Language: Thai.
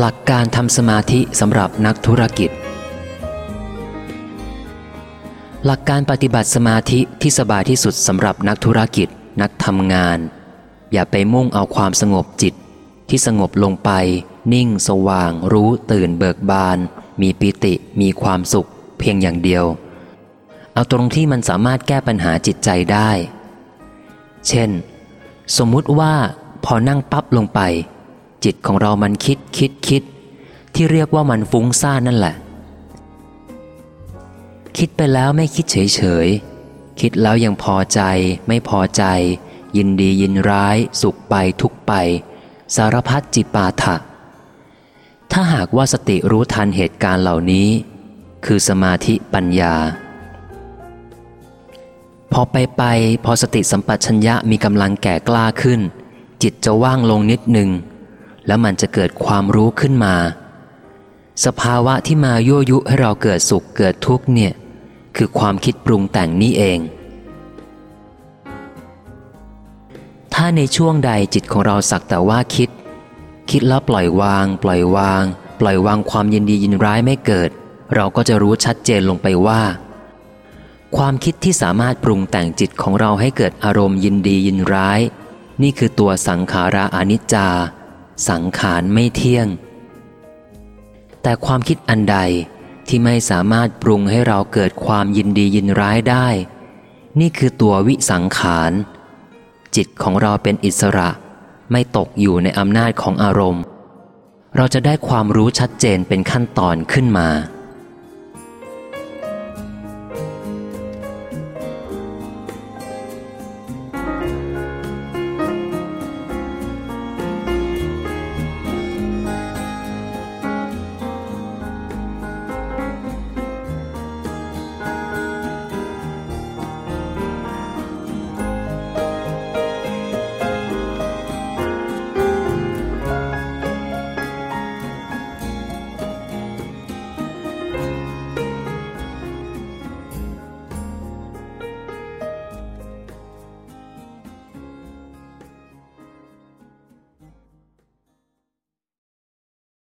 หลักการทำสมาธิสำหรับนักธุรกิจ หลักการปฏิบัติสมาธิที่สบายที่สุดสำหรับนักธุรกิจ นักทำงาน อย่าไปมุ่งเอาความสงบจิต ที่สงบลงไป นิ่ง สว่าง รู้ตื่นเบิกบาน มีปิติ มีความสุข เพียงอย่างเดียว เอาตรงที่มันสามารถแก้ปัญหาจิตใจได้ เช่น สมมุติว่าพอนั่งปั๊บลงไป จิตของเรามันคิดคิดคิด ที่เรียกว่ามันฟุ้งซ่านนั่นแหละ คิดไปแล้วไม่คิดเฉยเฉยคิดแล้วยังพอใจ ไม่พอใจ ยินดียินร้าย สุขไปทุกไป สารพัดจิปาถะ ถ้าหากว่าสติรู้ทันเหตุการณ์เหล่านี้ คือสมาธิปัญญา พอไปไปพอสติสัมปชัญญะมีกำลังแก่กล้าขึ้น จิตจะว่างลงนิดหนึ่ง แล้วมันจะเกิดความรู้ขึ้นมา สภาวะที่มายั่วยุให้เราเกิดสุขเกิดทุกข์เนี่ย คือความคิดปรุงแต่งนี้เอง ถ้าในช่วงใดจิตของเราสักแต่ว่าคิด คิดแล้วปล่อยวาง ปล่อยวาง ปล่อยวางความยินดียินร้ายไม่เกิด เราก็จะรู้ชัดเจนลงไปว่า ความคิดที่สามารถปรุงแต่งจิตของเราให้เกิดอารมณ์ยินดียินร้าย นี่คือตัวสังขาราอนิจจา สังขารไม่เที่ยง แต่ความคิดอันใดที่ไม่สามารถปรุงให้เราเกิดความยินดียินร้ายได้ นี่คือตัววิสังขาร จิตของเราเป็นอิสระ ไม่ตกอยู่ในอำนาจของอารมณ์ เราจะได้ความรู้ชัดเจนเป็นขั้นตอนขึ้นมา